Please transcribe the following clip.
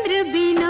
चंद्र बिना